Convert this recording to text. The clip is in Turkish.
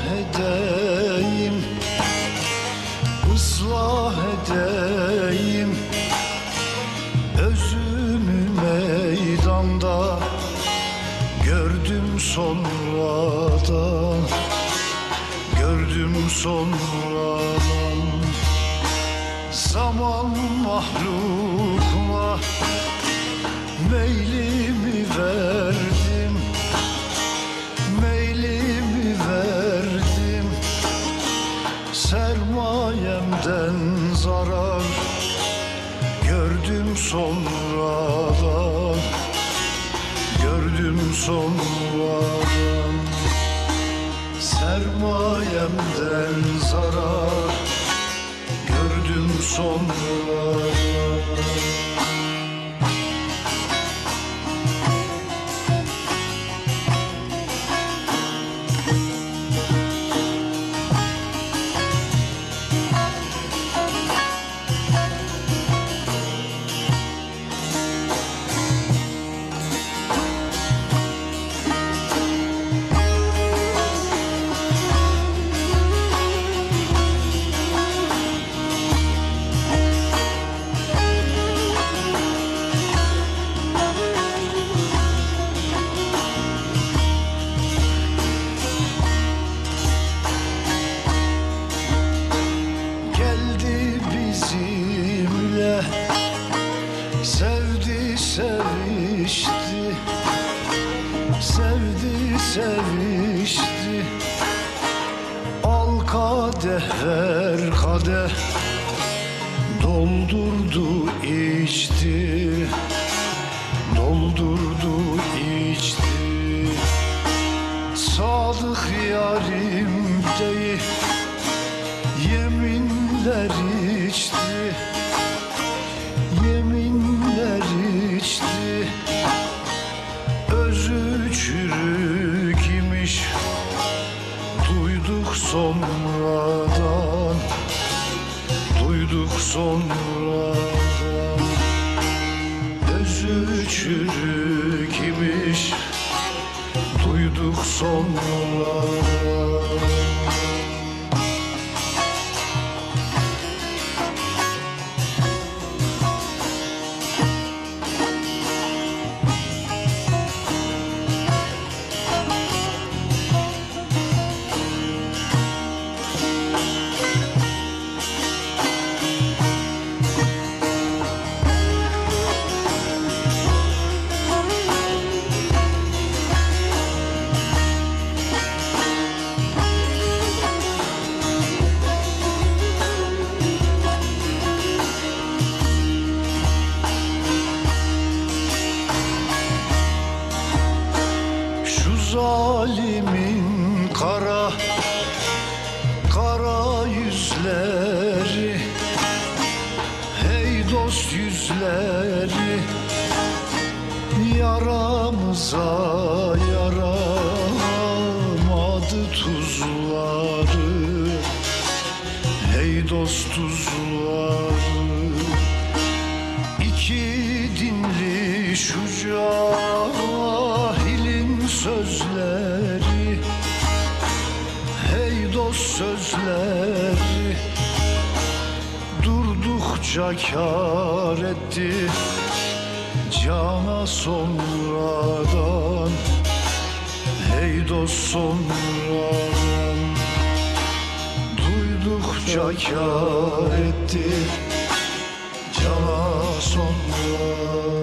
ıslah edeyim ıslah edeyim. Özümü meydanda gördüm sonradan gördüm sonradan. Zaman mahlukuna meylimi sonradan gördüm sonradan. Sermayemden zarar gördüm sonradan sevişti. Al kadeh ver kadeh Doldurdu içti. Doldurdu içti. Sadık yarim değil Yeminler içti. Yeminler içti. Özü çürük sonradan Duyduk sonradan. Özü çürük imiş Duyduk sonradan zalimin kara Kara yüzleri. Hey dost yüzleri Yaramıza yaramadı tuzları. Hey dost tuzları İki dinli şu dost sözleri Durdukça kar etti. Cana sonradan Hey dost sonradan Duydukça kar etti. Cana sonradan